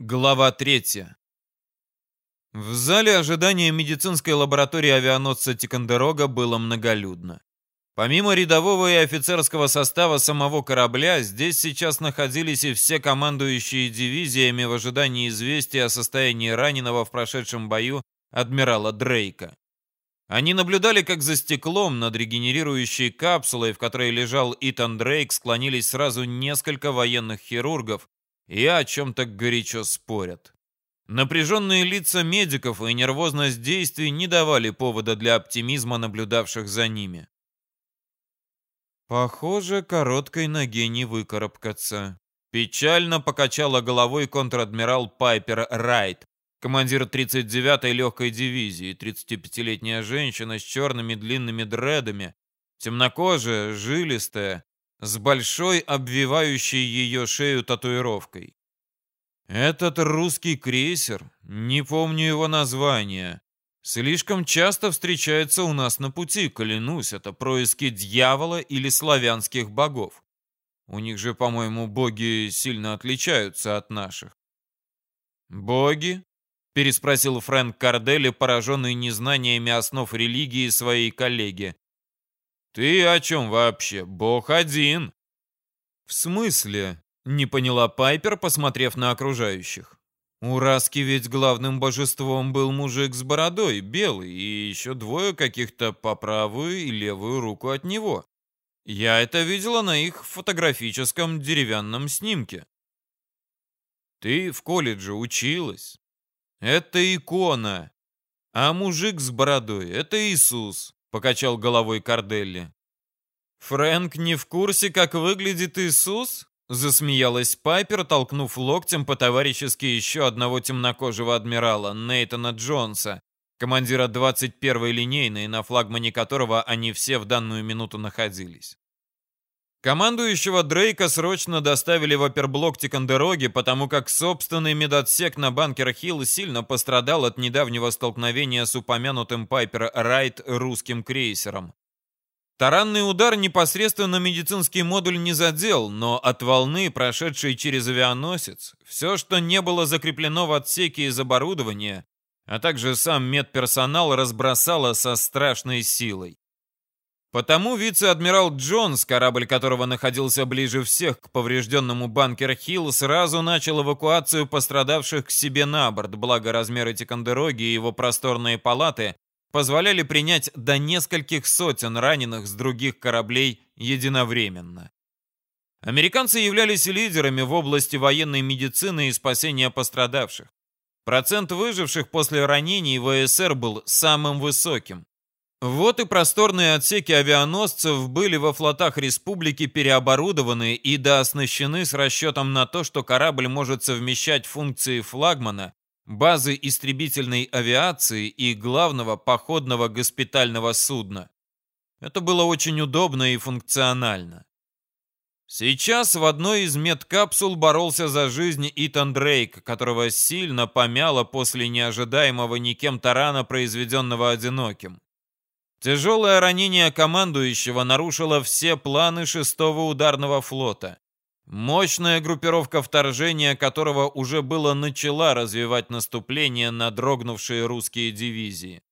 Глава 3. В зале ожидания медицинской лаборатории авианосца Тикандерога было многолюдно. Помимо рядового и офицерского состава самого корабля, здесь сейчас находились и все командующие дивизиями в ожидании известия о состоянии раненого в прошедшем бою адмирала Дрейка. Они наблюдали, как за стеклом над регенерирующей капсулой, в которой лежал Итан Дрейк, склонились сразу несколько военных хирургов, и о чем-то горячо спорят. Напряженные лица медиков и нервозность действий не давали повода для оптимизма наблюдавших за ними. Похоже, короткой ноге не выкарабкаться. Печально покачала головой контр-адмирал Пайпер Райт, командир 39-й легкой дивизии, 35-летняя женщина с черными длинными дредами, темнокожая, жилистая, с большой обвивающей ее шею татуировкой. Этот русский крейсер, не помню его название, слишком часто встречается у нас на пути, клянусь, это происки дьявола или славянских богов. У них же, по-моему, боги сильно отличаются от наших. «Боги?» — переспросил Фрэнк Кардели, пораженный незнаниями основ религии своей коллеги. «Ты о чем вообще? Бог один!» «В смысле?» — не поняла Пайпер, посмотрев на окружающих. «У Раски ведь главным божеством был мужик с бородой, белый, и еще двое каких-то по правую и левую руку от него. Я это видела на их фотографическом деревянном снимке». «Ты в колледже училась. Это икона. А мужик с бородой — это Иисус. — покачал головой Карделли. «Фрэнк не в курсе, как выглядит Иисус?» — засмеялась Пайпер, толкнув локтем по-товарищески еще одного темнокожего адмирала, Нейтана Джонса, командира 21-й линейной, на флагмане которого они все в данную минуту находились. Командующего Дрейка срочно доставили в оперблок Тикандероги, потому как собственный медотсек на Банкер-Хилл сильно пострадал от недавнего столкновения с упомянутым Пайпер Райт русским крейсером. Таранный удар непосредственно медицинский модуль не задел, но от волны, прошедшей через авианосец, все, что не было закреплено в отсеке из оборудования, а также сам медперсонал разбросало со страшной силой. Потому вице-адмирал Джонс, корабль которого находился ближе всех к поврежденному Банкер-Хилл, сразу начал эвакуацию пострадавших к себе на борт, благо размеры Тикандероги и его просторные палаты позволяли принять до нескольких сотен раненых с других кораблей единовременно. Американцы являлись лидерами в области военной медицины и спасения пострадавших. Процент выживших после ранений в ВСР был самым высоким. Вот и просторные отсеки авианосцев были во флотах республики переоборудованы и дооснащены с расчетом на то, что корабль может совмещать функции флагмана, базы истребительной авиации и главного походного госпитального судна. Это было очень удобно и функционально. Сейчас в одной из медкапсул боролся за жизнь Итан Дрейк, которого сильно помяло после неожидаемого никем тарана, произведенного одиноким. Тяжелое ранение командующего нарушило все планы шестого ударного флота. Мощная группировка вторжения, которого уже было начала развивать наступление на дрогнувшие русские дивизии.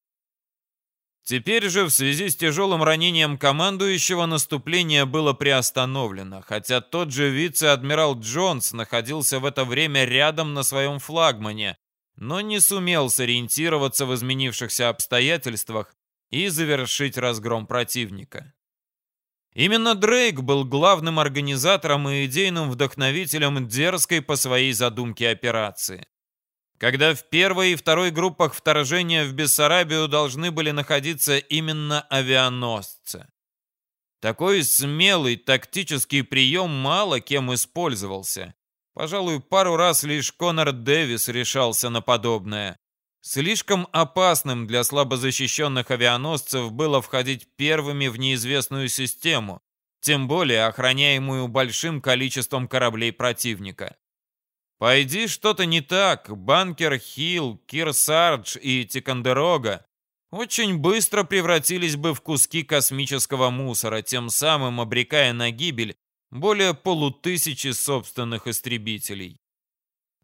Теперь же в связи с тяжелым ранением командующего наступление было приостановлено, хотя тот же вице-адмирал Джонс находился в это время рядом на своем флагмане, но не сумел сориентироваться в изменившихся обстоятельствах и завершить разгром противника. Именно Дрейк был главным организатором и идейным вдохновителем дерзкой по своей задумке операции. Когда в первой и второй группах вторжения в Бессарабию должны были находиться именно авианосцы. Такой смелый тактический прием мало кем использовался. Пожалуй, пару раз лишь Конор Дэвис решался на подобное. Слишком опасным для слабозащищенных авианосцев было входить первыми в неизвестную систему, тем более охраняемую большим количеством кораблей противника. Пойди что-то не так, Банкер Хилл, Кирсардж и Тикандерога очень быстро превратились бы в куски космического мусора, тем самым обрекая на гибель более полутысячи собственных истребителей.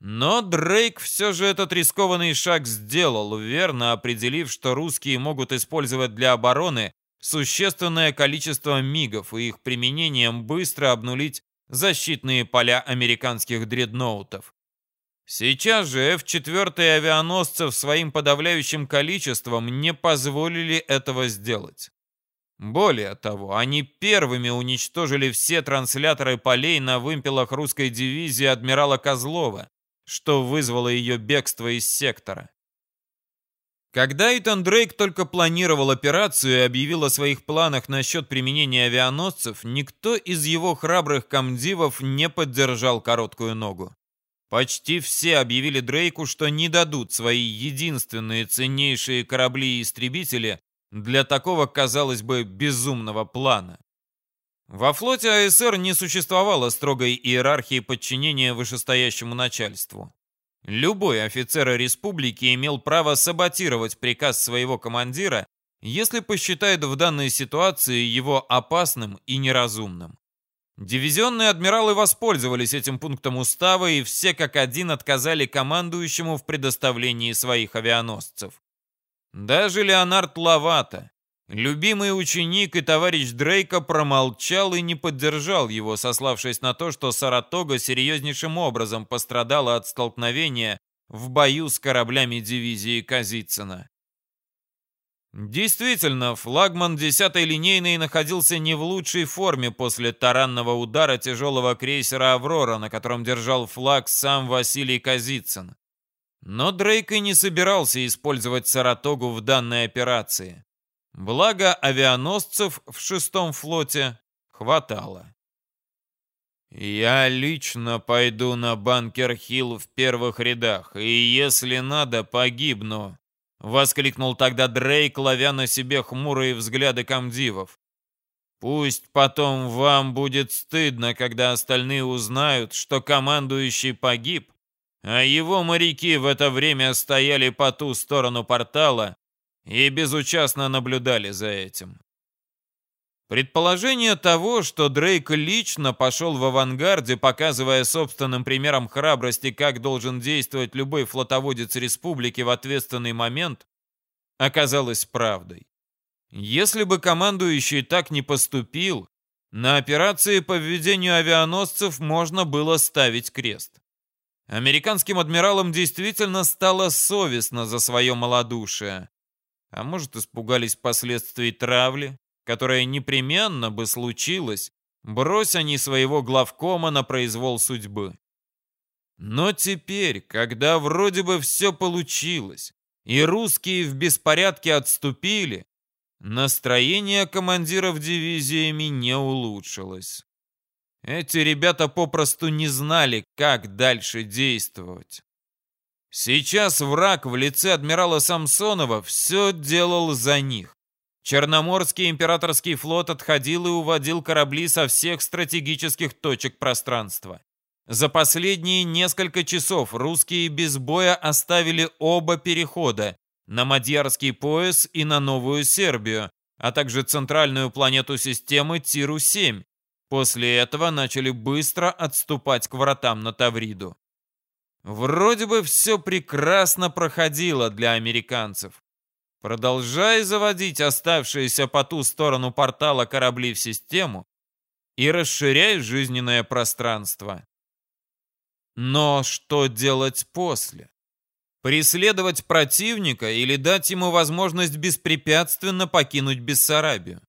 Но Дрейк все же этот рискованный шаг сделал, верно определив, что русские могут использовать для обороны существенное количество мигов и их применением быстро обнулить защитные поля американских дредноутов. Сейчас же F-4 авианосцев своим подавляющим количеством не позволили этого сделать. Более того, они первыми уничтожили все трансляторы полей на вымпелах русской дивизии адмирала Козлова, что вызвало ее бегство из сектора. Когда Итан Дрейк только планировал операцию и объявил о своих планах насчет применения авианосцев, никто из его храбрых комдивов не поддержал короткую ногу. Почти все объявили Дрейку, что не дадут свои единственные ценнейшие корабли и истребители для такого, казалось бы, безумного плана. Во флоте АСР не существовало строгой иерархии подчинения вышестоящему начальству. Любой офицер республики имел право саботировать приказ своего командира, если посчитает в данной ситуации его опасным и неразумным. Дивизионные адмиралы воспользовались этим пунктом устава и все как один отказали командующему в предоставлении своих авианосцев. Даже Леонард Лавата, любимый ученик и товарищ Дрейка, промолчал и не поддержал его, сославшись на то, что Саратога серьезнейшим образом пострадала от столкновения в бою с кораблями дивизии Казицына. Действительно, флагман 10-й линейной находился не в лучшей форме после таранного удара тяжелого крейсера «Аврора», на котором держал флаг сам Василий Казицын. Но Дрейк и не собирался использовать Саратогу в данной операции. Благо авианосцев в шестом флоте хватало. «Я лично пойду на Банкер-Хилл в первых рядах, и если надо, погибну», — воскликнул тогда Дрейк, ловя на себе хмурые взгляды комдивов. «Пусть потом вам будет стыдно, когда остальные узнают, что командующий погиб, а его моряки в это время стояли по ту сторону портала и безучастно наблюдали за этим. Предположение того, что Дрейк лично пошел в авангарде, показывая собственным примером храбрости, как должен действовать любой флотоводец республики в ответственный момент, оказалось правдой. Если бы командующий так не поступил, на операции по введению авианосцев можно было ставить крест. Американским адмиралам действительно стало совестно за свое малодушие. А может, испугались последствий травли, которая непременно бы случилась, брось они своего главкома на произвол судьбы. Но теперь, когда вроде бы все получилось, и русские в беспорядке отступили, настроение командиров дивизиями не улучшилось. Эти ребята попросту не знали, как дальше действовать. Сейчас враг в лице адмирала Самсонова все делал за них. Черноморский императорский флот отходил и уводил корабли со всех стратегических точек пространства. За последние несколько часов русские без боя оставили оба перехода на Мадьярский пояс и на Новую Сербию, а также центральную планету системы Тиру-7, После этого начали быстро отступать к вратам на Тавриду. Вроде бы все прекрасно проходило для американцев. Продолжая заводить оставшиеся по ту сторону портала корабли в систему и расширяя жизненное пространство. Но что делать после? Преследовать противника или дать ему возможность беспрепятственно покинуть Бессарабию?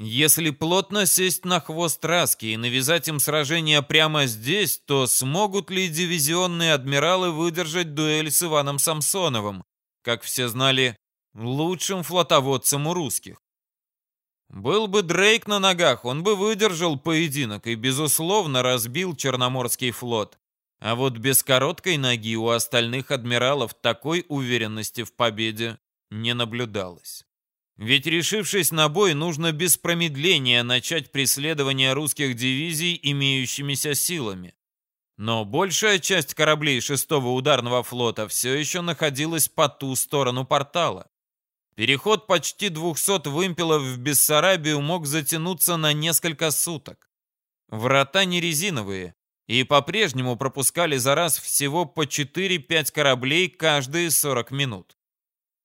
Если плотно сесть на хвост Раски и навязать им сражение прямо здесь, то смогут ли дивизионные адмиралы выдержать дуэль с Иваном Самсоновым, как все знали, лучшим флотоводцем у русских? Был бы Дрейк на ногах, он бы выдержал поединок и, безусловно, разбил Черноморский флот. А вот без короткой ноги у остальных адмиралов такой уверенности в победе не наблюдалось. Ведь решившись на бой, нужно без промедления начать преследование русских дивизий имеющимися силами. Но большая часть кораблей 6-го ударного флота все еще находилась по ту сторону портала. Переход почти 200 вымпелов в Бессарабию мог затянуться на несколько суток. Врата не резиновые, и по-прежнему пропускали за раз всего по 4-5 кораблей каждые 40 минут.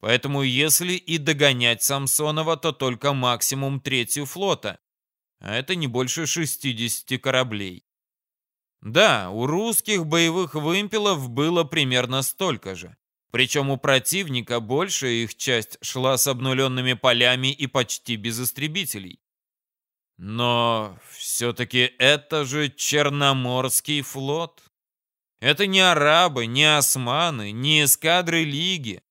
Поэтому если и догонять Самсонова, то только максимум третью флота, а это не больше 60 кораблей. Да, у русских боевых вымпелов было примерно столько же. Причем у противника большая их часть шла с обнуленными полями и почти без истребителей. Но все-таки это же Черноморский флот. Это не арабы, не османы, не эскадры Лиги.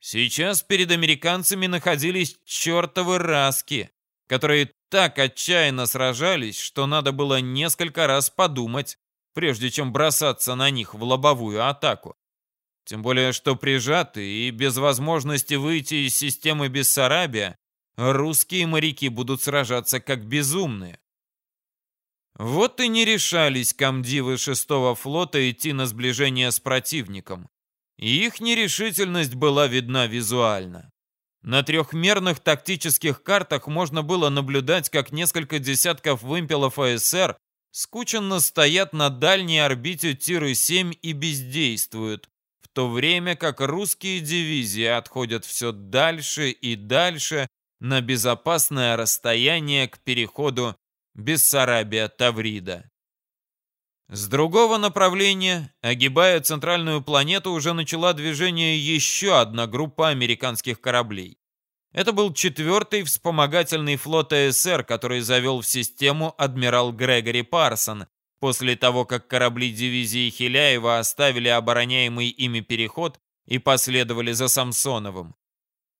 Сейчас перед американцами находились чертовы раски, которые так отчаянно сражались, что надо было несколько раз подумать, прежде чем бросаться на них в лобовую атаку. Тем более, что прижаты и без возможности выйти из системы Бессарабия, русские моряки будут сражаться как безумные. Вот и не решались комдивы шестого флота идти на сближение с противником. Их нерешительность была видна визуально. На трехмерных тактических картах можно было наблюдать, как несколько десятков вымпелов АСР скученно стоят на дальней орбите Тиры-7 и бездействуют, в то время как русские дивизии отходят все дальше и дальше на безопасное расстояние к переходу Бессарабия-Таврида. С другого направления, огибая центральную планету, уже начала движение еще одна группа американских кораблей. Это был четвертый вспомогательный флот АСР, который завел в систему адмирал Грегори Парсон, после того, как корабли дивизии Хиляева оставили обороняемый ими переход и последовали за Самсоновым.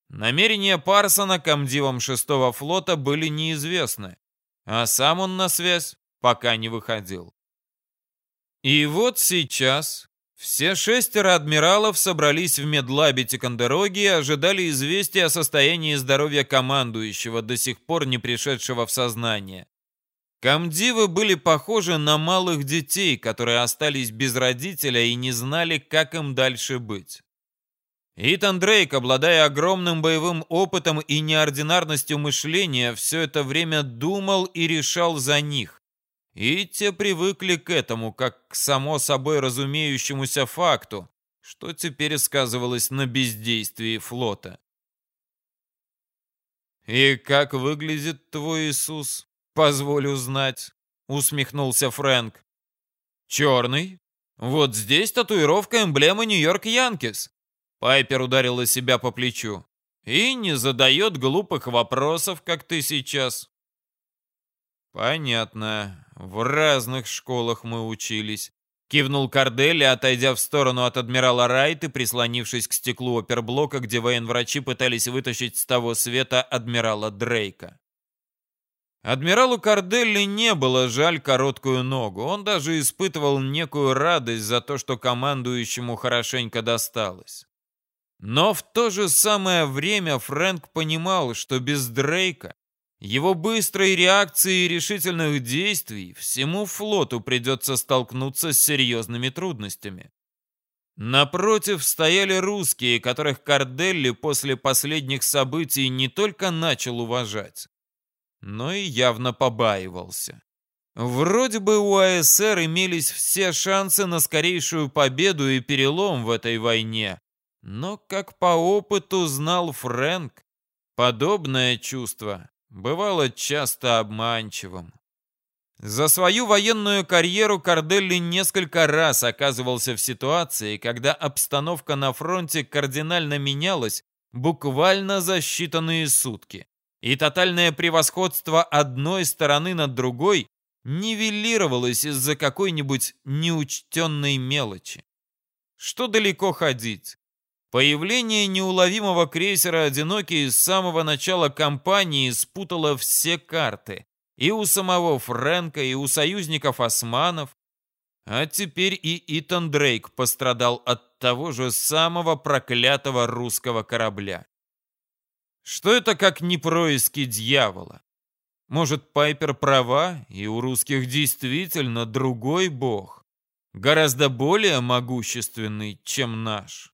Намерения Парсона комдивом шестого флота были неизвестны, а сам он на связь пока не выходил. И вот сейчас, все шестеро адмиралов собрались в медлабе Тикандероги и ожидали известия о состоянии здоровья командующего, до сих пор не пришедшего в сознание. Камдивы были похожи на малых детей, которые остались без родителя и не знали, как им дальше быть. Итан Дрейк, обладая огромным боевым опытом и неординарностью мышления, все это время думал и решал за них. И те привыкли к этому, как к само собой разумеющемуся факту, что теперь сказывалось на бездействии флота. «И как выглядит твой Иисус? Позволю знать», — усмехнулся Фрэнк. «Черный. Вот здесь татуировка эмблемы Нью-Йорк Янкис». Пайпер ударила себя по плечу. «И не задает глупых вопросов, как ты сейчас». «Понятно. В разных школах мы учились. Кивнул Карделли, отойдя в сторону от адмирала Райт и прислонившись к стеклу оперблока, где военврачи пытались вытащить с того света адмирала Дрейка. Адмиралу Карделли не было жаль короткую ногу. Он даже испытывал некую радость за то, что командующему хорошенько досталось. Но в то же самое время Фрэнк понимал, что без Дрейка его быстрой реакции и решительных действий всему флоту придется столкнуться с серьезными трудностями. Напротив стояли русские, которых Карделли после последних событий не только начал уважать, но и явно побаивался. Вроде бы у АСР имелись все шансы на скорейшую победу и перелом в этой войне, но, как по опыту знал Фрэнк, подобное чувство бывало часто обманчивым. За свою военную карьеру Карделли несколько раз оказывался в ситуации, когда обстановка на фронте кардинально менялась буквально за считанные сутки, и тотальное превосходство одной стороны над другой нивелировалось из-за какой-нибудь неучтенной мелочи. Что далеко ходить? Появление неуловимого крейсера «Одинокий» с самого начала кампании спутало все карты. И у самого Фрэнка, и у союзников османов. А теперь и Итан Дрейк пострадал от того же самого проклятого русского корабля. Что это как не происки дьявола? Может, Пайпер права, и у русских действительно другой бог, гораздо более могущественный, чем наш?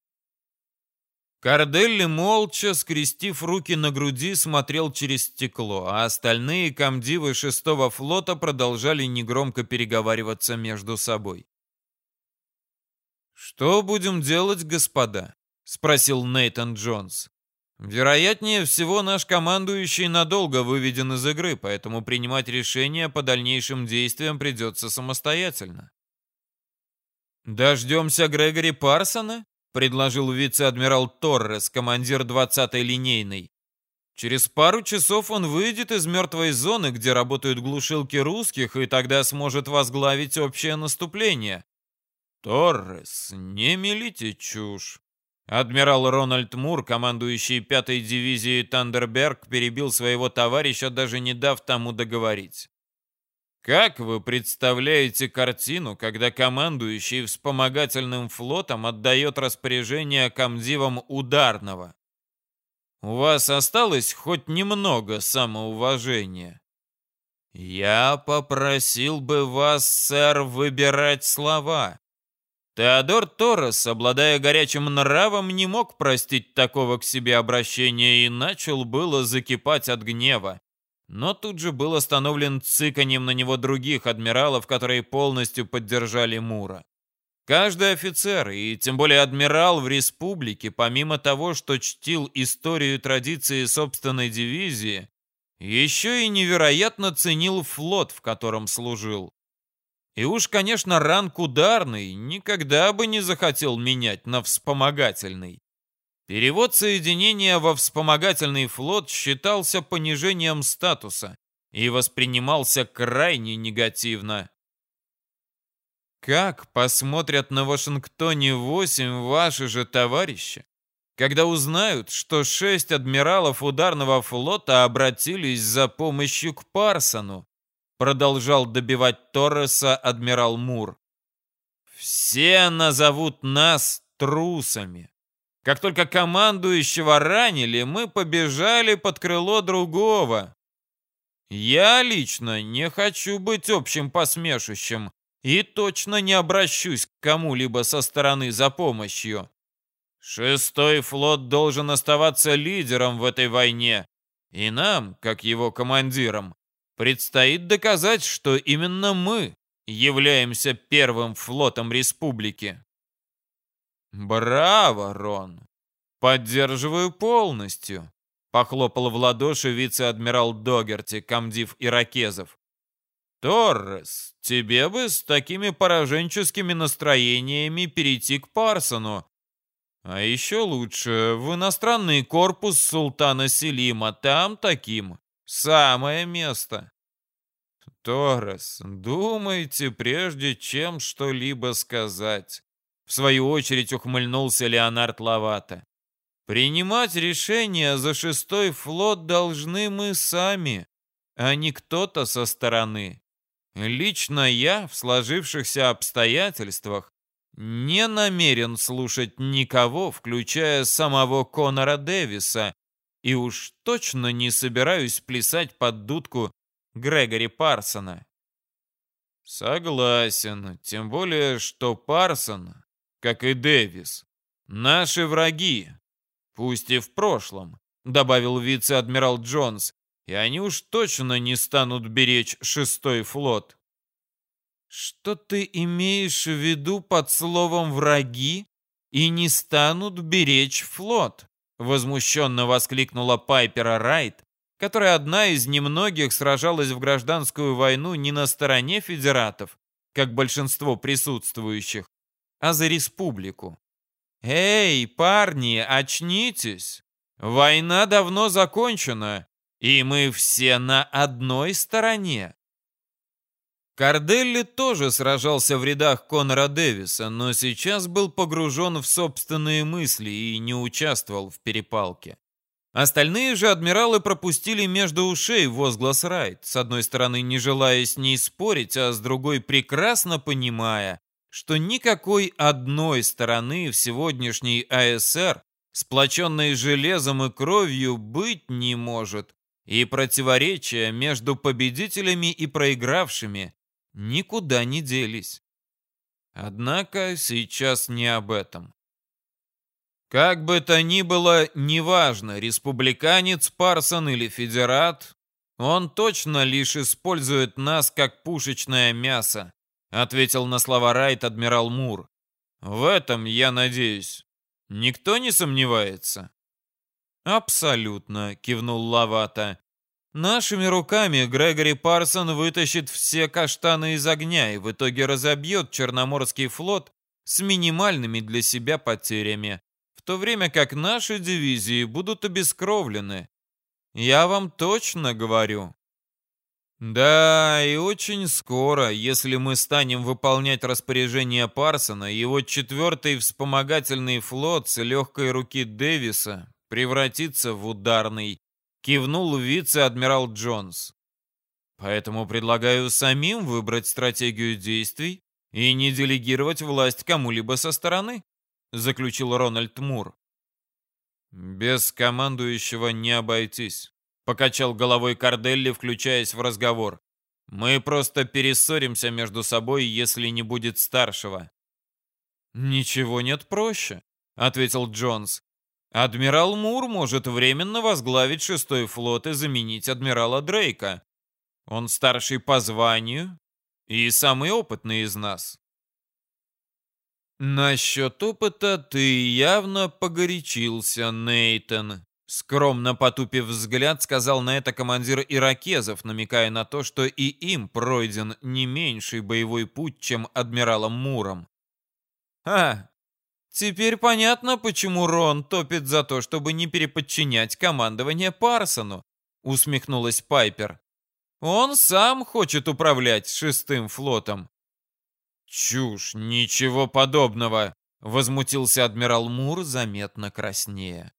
Карделли молча, скрестив руки на груди, смотрел через стекло, а остальные комдивы шестого флота продолжали негромко переговариваться между собой. «Что будем делать, господа?» — спросил Нейтан Джонс. «Вероятнее всего, наш командующий надолго выведен из игры, поэтому принимать решения по дальнейшим действиям придется самостоятельно». «Дождемся Грегори Парсона?» Предложил вице-адмирал Торрес, командир 20-й линейной. Через пару часов он выйдет из мертвой зоны, где работают глушилки русских, и тогда сможет возглавить общее наступление. Торрес, не мелите чушь. Адмирал Рональд Мур, командующий 5-й дивизией Тандерберг, перебил своего товарища, даже не дав тому договорить. Как вы представляете картину, когда командующий вспомогательным флотом отдает распоряжение комдивам ударного? У вас осталось хоть немного самоуважения? Я попросил бы вас, сэр, выбирать слова. Теодор Торрес, обладая горячим нравом, не мог простить такого к себе обращения и начал было закипать от гнева но тут же был остановлен цыканьем на него других адмиралов, которые полностью поддержали Мура. Каждый офицер, и тем более адмирал в республике, помимо того, что чтил историю и традиции собственной дивизии, еще и невероятно ценил флот, в котором служил. И уж, конечно, ранг ударный никогда бы не захотел менять на вспомогательный. Перевод соединения во вспомогательный флот считался понижением статуса и воспринимался крайне негативно. Как посмотрят на Вашингтоне 8 ваши же товарищи, когда узнают, что шесть адмиралов ударного флота обратились за помощью к Парсону, продолжал добивать Торреса адмирал Мур. Все назовут нас трусами. Как только командующего ранили, мы побежали под крыло другого. Я лично не хочу быть общим посмешищем и точно не обращусь к кому-либо со стороны за помощью. Шестой флот должен оставаться лидером в этой войне, и нам, как его командирам, предстоит доказать, что именно мы являемся первым флотом республики. «Браво, Рон! Поддерживаю полностью!» Похлопал в ладоши вице-адмирал Догерти, комдив иракезов. «Торрес, тебе бы с такими пораженческими настроениями перейти к Парсону. А еще лучше в иностранный корпус султана Селима, там таким самое место». Торрес, думайте, прежде чем что-либо сказать. В свою очередь ухмыльнулся Леонард Лавата. Принимать решения за шестой флот должны мы сами, а не кто-то со стороны. Лично я в сложившихся обстоятельствах не намерен слушать никого, включая самого Конора Дэвиса, и уж точно не собираюсь плясать под дудку Грегори Парсона. Согласен, тем более, что Парсон как и Дэвис. Наши враги, пусть и в прошлом, добавил вице-адмирал Джонс, и они уж точно не станут беречь шестой флот. Что ты имеешь в виду под словом «враги» и не станут беречь флот? Возмущенно воскликнула Пайпера Райт, которая одна из немногих сражалась в гражданскую войну не на стороне федератов, как большинство присутствующих, а за республику. «Эй, парни, очнитесь! Война давно закончена, и мы все на одной стороне!» Карделли тоже сражался в рядах Конора Дэвиса, но сейчас был погружен в собственные мысли и не участвовал в перепалке. Остальные же адмиралы пропустили между ушей возглас Райт, с одной стороны не желая с ней спорить, а с другой прекрасно понимая, что никакой одной стороны в сегодняшней АСР, сплоченной железом и кровью, быть не может, и противоречия между победителями и проигравшими никуда не делись. Однако сейчас не об этом. Как бы то ни было, неважно, республиканец Парсон или федерат, он точно лишь использует нас как пушечное мясо, ответил на слова Райт адмирал Мур. В этом, я надеюсь, никто не сомневается. Абсолютно, кивнул Лавата. Нашими руками Грегори Парсон вытащит все каштаны из огня и в итоге разобьет Черноморский флот с минимальными для себя потерями, в то время как наши дивизии будут обескровлены. Я вам точно говорю. Да, и очень скоро, если мы станем выполнять распоряжение Парсона, его четвертый вспомогательный флот с легкой руки Дэвиса превратится в ударный, кивнул вице-адмирал Джонс. Поэтому предлагаю самим выбрать стратегию действий и не делегировать власть кому-либо со стороны, заключил Рональд Мур. Без командующего не обойтись, покачал головой Карделли, включаясь в разговор. Мы просто перессоримся между собой, если не будет старшего. Ничего нет проще, ответил Джонс. Адмирал Мур может временно возглавить шестой флот и заменить адмирала Дрейка. Он старший по званию и самый опытный из нас. Насчет опыта ты явно погорячился, Нейтон. Скромно потупив взгляд, сказал на это командир иракезов, намекая на то, что и им пройден не меньший боевой путь, чем адмиралом Муром. «А, теперь понятно, почему Рон топит за то, чтобы не переподчинять командование Парсону», усмехнулась Пайпер. «Он сам хочет управлять шестым флотом. «Чушь, ничего подобного!» — возмутился адмирал Мур, заметно краснее.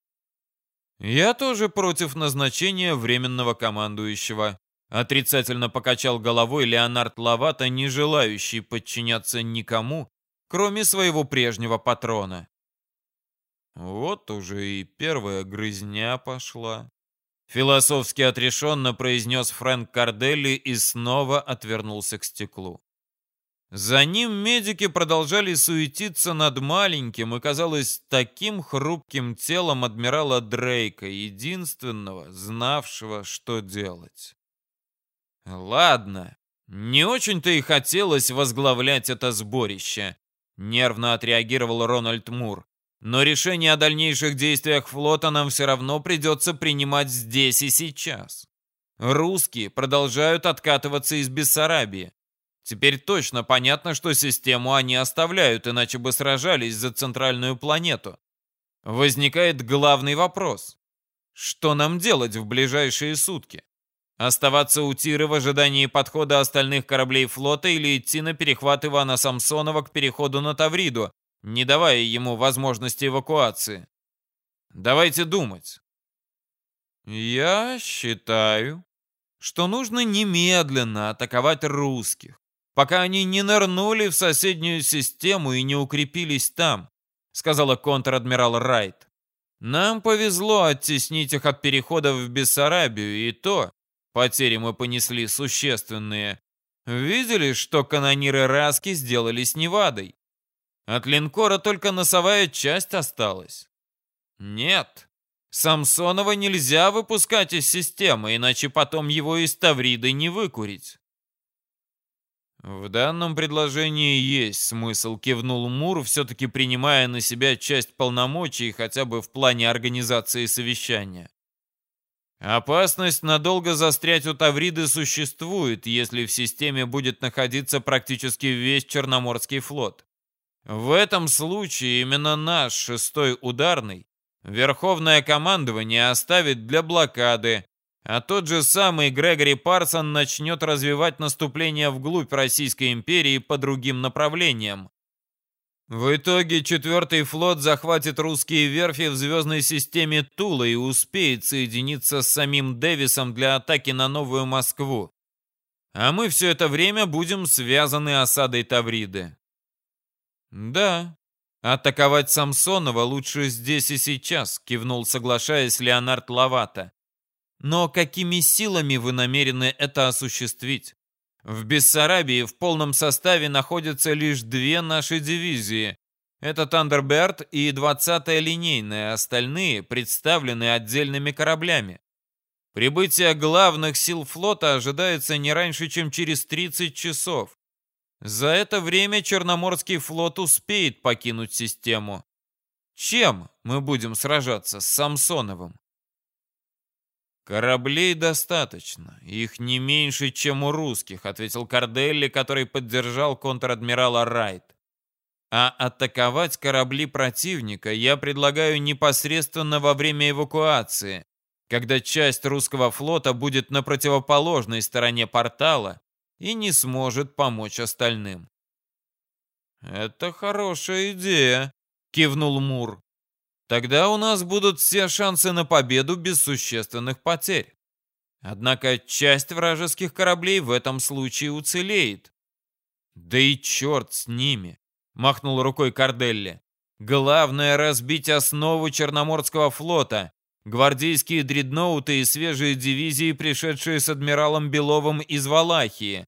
«Я тоже против назначения временного командующего», — отрицательно покачал головой Леонард Лавата, не желающий подчиняться никому, кроме своего прежнего патрона. Вот уже и первая грызня пошла. Философски отрешенно произнес Фрэнк Карделли и снова отвернулся к стеклу. За ним медики продолжали суетиться над маленьким и, казалось, таким хрупким телом адмирала Дрейка, единственного, знавшего, что делать. Ладно, не очень-то и хотелось возглавлять это сборище, нервно отреагировал Рональд Мур. Но решение о дальнейших действиях флота нам все равно придется принимать здесь и сейчас. Русские продолжают откатываться из Бессарабии. Теперь точно понятно, что систему они оставляют, иначе бы сражались за центральную планету. Возникает главный вопрос. Что нам делать в ближайшие сутки? Оставаться у Тиры в ожидании подхода остальных кораблей флота или идти на перехват Ивана Самсонова к переходу на Тавриду, не давая ему возможности эвакуации? Давайте думать. Я считаю, что нужно немедленно атаковать русских пока они не нырнули в соседнюю систему и не укрепились там», сказала контр-адмирал Райт. «Нам повезло оттеснить их от перехода в Бессарабию, и то потери мы понесли существенные. Видели, что канониры Раски сделали с Невадой? От линкора только носовая часть осталась. Нет, Самсонова нельзя выпускать из системы, иначе потом его из Тавриды не выкурить. В данном предложении есть смысл, кивнул Мур, все-таки принимая на себя часть полномочий хотя бы в плане организации совещания. Опасность надолго застрять у Тавриды существует, если в системе будет находиться практически весь Черноморский флот. В этом случае именно наш шестой ударный Верховное командование оставит для блокады, а тот же самый Грегори Парсон начнет развивать наступление вглубь Российской империи по другим направлениям. В итоге четвертый флот захватит русские верфи в звездной системе Тула и успеет соединиться с самим Дэвисом для атаки на Новую Москву. А мы все это время будем связаны осадой Тавриды. Да, атаковать Самсонова лучше здесь и сейчас, кивнул, соглашаясь Леонард Лавата. Но какими силами вы намерены это осуществить? В Бессарабии в полном составе находятся лишь две наши дивизии. Это Тандерберт и 20-я линейная, остальные представлены отдельными кораблями. Прибытие главных сил флота ожидается не раньше, чем через 30 часов. За это время Черноморский флот успеет покинуть систему. Чем мы будем сражаться с Самсоновым? «Кораблей достаточно. Их не меньше, чем у русских», — ответил Карделли, который поддержал контр-адмирала Райт. «А атаковать корабли противника я предлагаю непосредственно во время эвакуации, когда часть русского флота будет на противоположной стороне портала и не сможет помочь остальным». «Это хорошая идея», — кивнул Мур. Тогда у нас будут все шансы на победу без существенных потерь. Однако часть вражеских кораблей в этом случае уцелеет. Да и черт с ними, махнул рукой Карделли. Главное разбить основу Черноморского флота, гвардейские дредноуты и свежие дивизии, пришедшие с адмиралом Беловым из Валахии.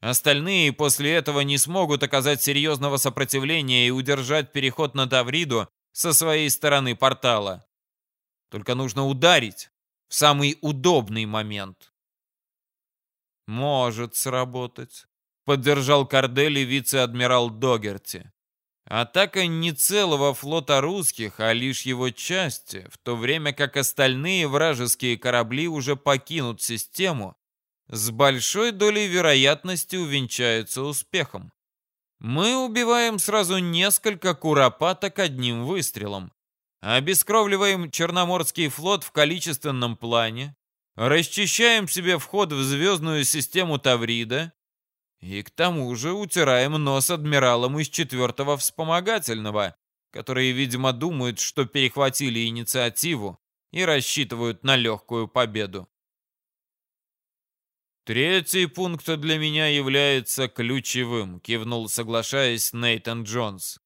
Остальные после этого не смогут оказать серьезного сопротивления и удержать переход на Тавриду со своей стороны портала. Только нужно ударить в самый удобный момент. «Может сработать», — поддержал Кардели вице-адмирал Догерти. Атака не целого флота русских, а лишь его части, в то время как остальные вражеские корабли уже покинут систему, с большой долей вероятности увенчаются успехом. Мы убиваем сразу несколько куропаток одним выстрелом. Обескровливаем Черноморский флот в количественном плане, расчищаем себе вход в звездную систему Таврида и к тому же утираем нос адмиралам из четвертого вспомогательного, которые, видимо, думают, что перехватили инициативу и рассчитывают на легкую победу. «Третий пункт для меня является ключевым», — кивнул, соглашаясь, Нейтан Джонс.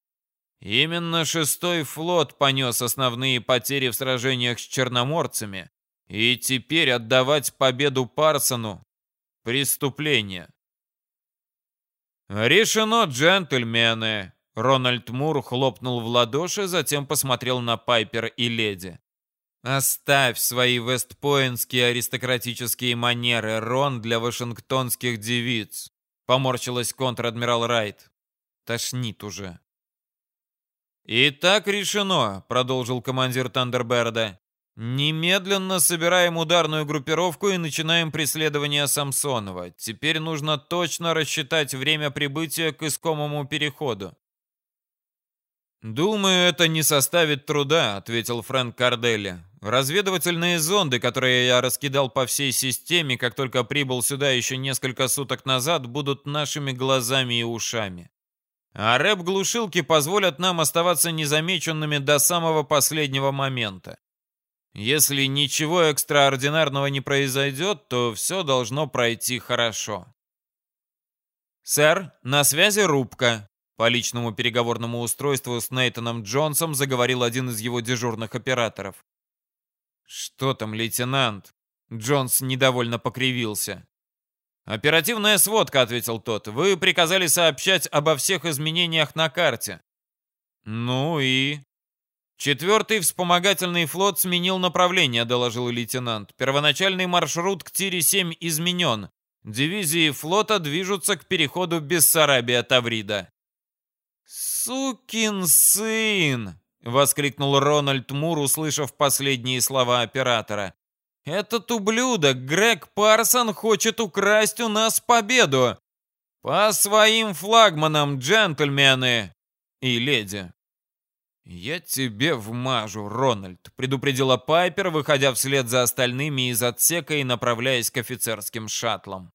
«Именно шестой флот понес основные потери в сражениях с черноморцами, и теперь отдавать победу Парсону — преступление». «Решено, джентльмены!» Рональд Мур хлопнул в ладоши, затем посмотрел на Пайпер и Леди. Оставь свои вестпоинские аристократические манеры, Рон, для вашингтонских девиц. Поморщилась контр-адмирал Райт. Тошнит уже. «И так решено», — продолжил командир Тандерберда. «Немедленно собираем ударную группировку и начинаем преследование Самсонова. Теперь нужно точно рассчитать время прибытия к искомому переходу. «Думаю, это не составит труда», — ответил Фрэнк Карделли. «Разведывательные зонды, которые я раскидал по всей системе, как только прибыл сюда еще несколько суток назад, будут нашими глазами и ушами. А рэп-глушилки позволят нам оставаться незамеченными до самого последнего момента. Если ничего экстраординарного не произойдет, то все должно пройти хорошо». «Сэр, на связи рубка», по личному переговорному устройству с Нейтаном Джонсом заговорил один из его дежурных операторов. «Что там, лейтенант?» Джонс недовольно покривился. «Оперативная сводка», — ответил тот. «Вы приказали сообщать обо всех изменениях на карте». «Ну и...» «Четвертый вспомогательный флот сменил направление», — доложил лейтенант. «Первоначальный маршрут к Тире-7 изменен. Дивизии флота движутся к переходу Бессарабия-Таврида». «Сукин сын!» — воскликнул Рональд Мур, услышав последние слова оператора. «Этот ублюдок, Грег Парсон, хочет украсть у нас победу! По своим флагманам, джентльмены и леди!» «Я тебе вмажу, Рональд», — предупредила Пайпер, выходя вслед за остальными из отсека и направляясь к офицерским шаттлам.